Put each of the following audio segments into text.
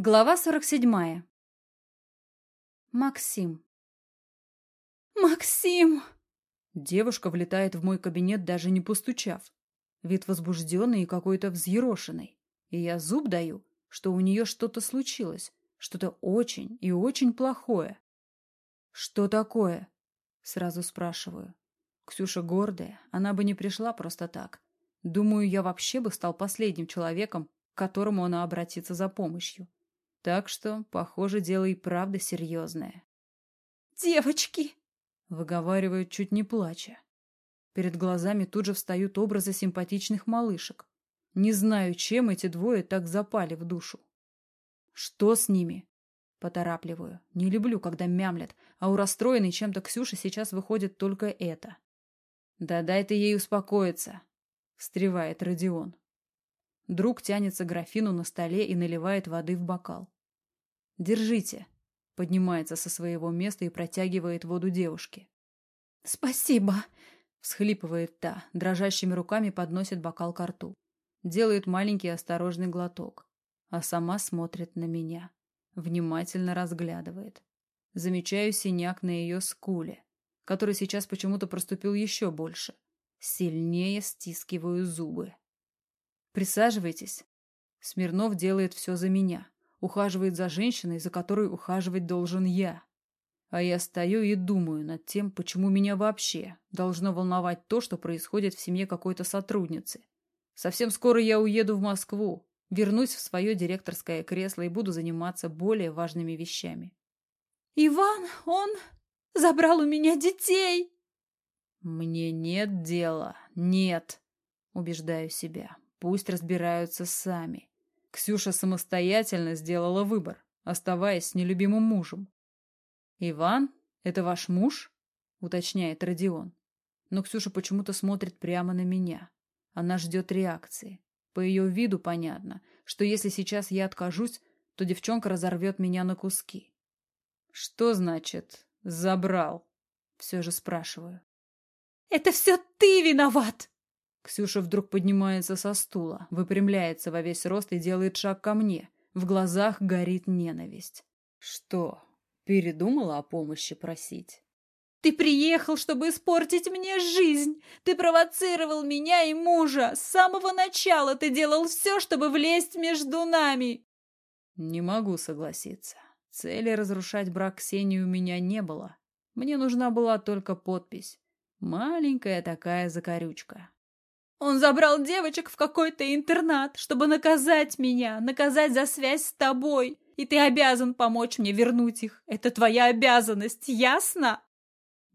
Глава 47. Максим. «Максим!» Девушка влетает в мой кабинет, даже не постучав. Вид возбужденный и какой-то взъерошенный. И я зуб даю, что у нее что-то случилось, что-то очень и очень плохое. «Что такое?» — сразу спрашиваю. Ксюша гордая, она бы не пришла просто так. Думаю, я вообще бы стал последним человеком, к которому она обратится за помощью. Так что, похоже, дело и правда серьезное. «Девочки!» — выговаривают, чуть не плача. Перед глазами тут же встают образы симпатичных малышек. Не знаю, чем эти двое так запали в душу. «Что с ними?» Поторапливаю. Не люблю, когда мямлят, а у расстроенной чем-то Ксюши сейчас выходит только это. «Да дай ты ей успокоиться!» — встревает Родион. Друг тянется к графину на столе и наливает воды в бокал. «Держите», — поднимается со своего места и протягивает воду девушке. «Спасибо», — всхлипывает та, дрожащими руками подносит бокал к рту. Делает маленький осторожный глоток, а сама смотрит на меня. Внимательно разглядывает. Замечаю синяк на ее скуле, который сейчас почему-то проступил еще больше. Сильнее стискиваю зубы. «Присаживайтесь». Смирнов делает все за меня ухаживает за женщиной, за которой ухаживать должен я. А я стою и думаю над тем, почему меня вообще должно волновать то, что происходит в семье какой-то сотрудницы. Совсем скоро я уеду в Москву, вернусь в свое директорское кресло и буду заниматься более важными вещами. «Иван, он забрал у меня детей!» «Мне нет дела, нет!» Убеждаю себя. Пусть разбираются сами. Ксюша самостоятельно сделала выбор, оставаясь с нелюбимым мужем. «Иван, это ваш муж?» — уточняет Родион. Но Ксюша почему-то смотрит прямо на меня. Она ждет реакции. По ее виду понятно, что если сейчас я откажусь, то девчонка разорвет меня на куски. «Что значит «забрал»?» — все же спрашиваю. «Это все ты виноват!» Ксюша вдруг поднимается со стула, выпрямляется во весь рост и делает шаг ко мне. В глазах горит ненависть. Что, передумала о помощи просить? Ты приехал, чтобы испортить мне жизнь. Ты провоцировал меня и мужа. С самого начала ты делал все, чтобы влезть между нами. Не могу согласиться. Цели разрушать брак Ксении у меня не было. Мне нужна была только подпись. Маленькая такая закорючка. Он забрал девочек в какой-то интернат, чтобы наказать меня, наказать за связь с тобой. И ты обязан помочь мне вернуть их. Это твоя обязанность, ясно?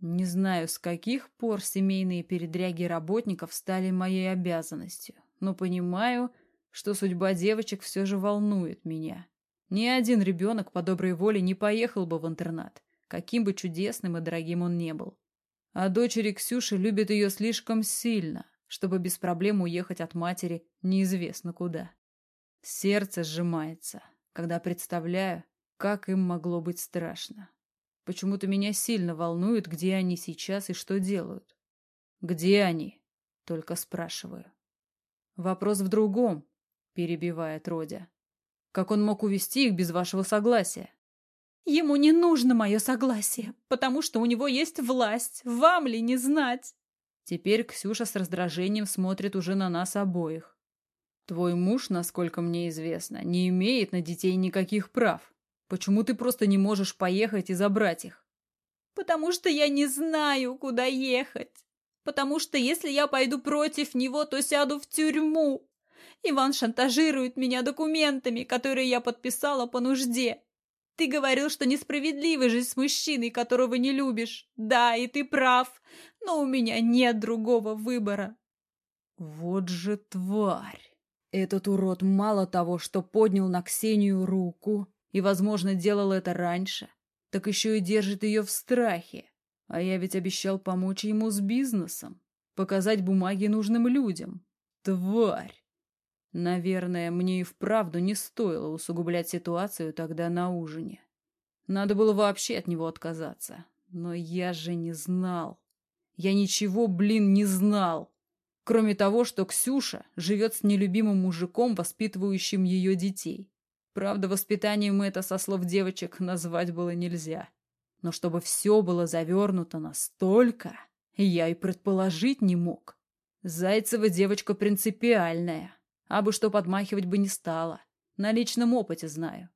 Не знаю, с каких пор семейные передряги работников стали моей обязанностью, но понимаю, что судьба девочек все же волнует меня. Ни один ребенок по доброй воле не поехал бы в интернат, каким бы чудесным и дорогим он не был. А дочери Ксюши любят ее слишком сильно, чтобы без проблем уехать от матери неизвестно куда. Сердце сжимается, когда представляю, как им могло быть страшно. Почему-то меня сильно волнует, где они сейчас и что делают. «Где они?» — только спрашиваю. «Вопрос в другом», — перебивает Родя. «Как он мог увести их без вашего согласия?» «Ему не нужно мое согласие, потому что у него есть власть. Вам ли не знать?» Теперь Ксюша с раздражением смотрит уже на нас обоих. Твой муж, насколько мне известно, не имеет на детей никаких прав. Почему ты просто не можешь поехать и забрать их? Потому что я не знаю, куда ехать. Потому что если я пойду против него, то сяду в тюрьму. Иван шантажирует меня документами, которые я подписала по нужде. Ты говорил, что несправедливо жить с мужчиной, которого не любишь. Да, и ты прав, но у меня нет другого выбора. Вот же тварь! Этот урод мало того, что поднял на Ксению руку и, возможно, делал это раньше, так еще и держит ее в страхе. А я ведь обещал помочь ему с бизнесом, показать бумаги нужным людям. Тварь! Наверное, мне и вправду не стоило усугублять ситуацию тогда на ужине. Надо было вообще от него отказаться. Но я же не знал. Я ничего, блин, не знал. Кроме того, что Ксюша живет с нелюбимым мужиком, воспитывающим ее детей. Правда, воспитанием это, со слов девочек, назвать было нельзя. Но чтобы все было завернуто настолько, я и предположить не мог. Зайцева девочка принципиальная, а бы что подмахивать бы не стала. На личном опыте знаю.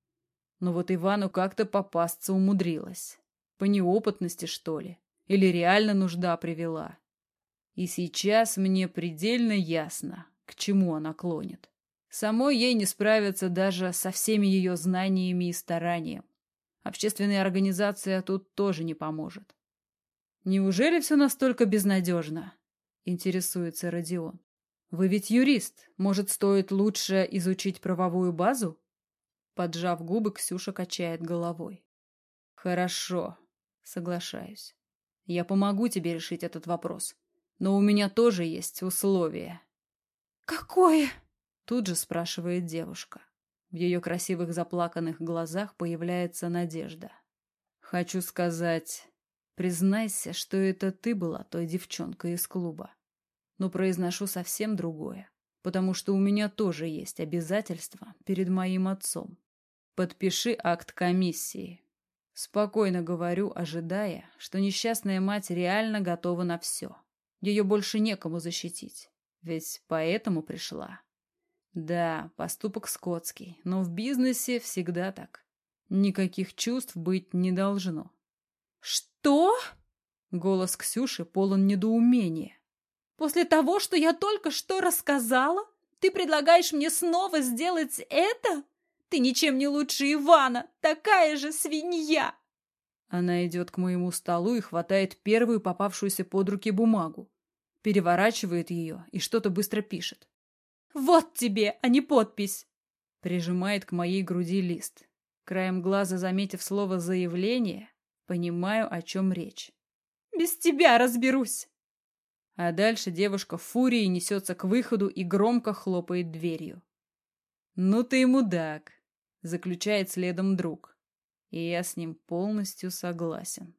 Но вот Ивану как-то попасться умудрилась. По неопытности, что ли? Или реально нужда привела? И сейчас мне предельно ясно, к чему она клонит. Самой ей не справиться даже со всеми ее знаниями и старанием. Общественная организация тут тоже не поможет. «Неужели все настолько безнадежно?» — интересуется Родион. «Вы ведь юрист. Может, стоит лучше изучить правовую базу?» Поджав губы, Ксюша качает головой. «Хорошо, соглашаюсь. Я помогу тебе решить этот вопрос. Но у меня тоже есть условие». «Какое?» — тут же спрашивает девушка. В ее красивых заплаканных глазах появляется надежда. «Хочу сказать, признайся, что это ты была той девчонкой из клуба. Но произношу совсем другое, потому что у меня тоже есть обязательства перед моим отцом. Подпиши акт комиссии. Спокойно говорю, ожидая, что несчастная мать реально готова на все. Ее больше некому защитить. Ведь поэтому пришла. Да, поступок скотский, но в бизнесе всегда так. Никаких чувств быть не должно. «Что?» Голос Ксюши полон недоумения. «После того, что я только что рассказала, ты предлагаешь мне снова сделать это?» Ты ничем не лучше Ивана, такая же свинья!» Она идет к моему столу и хватает первую попавшуюся под руки бумагу. Переворачивает ее и что-то быстро пишет. «Вот тебе, а не подпись!» Прижимает к моей груди лист. Краем глаза, заметив слово «заявление», понимаю, о чем речь. «Без тебя разберусь!» А дальше девушка в фурии несется к выходу и громко хлопает дверью. «Ну ты и мудак!» заключает следом друг. И я с ним полностью согласен.